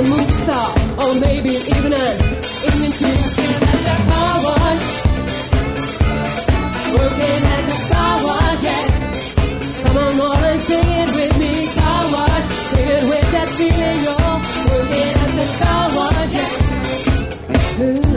a movie star, or maybe even an Indian chief the car. Working at the yeah. Come on, sing it with me. Sing it with that feeling, working at the yeah.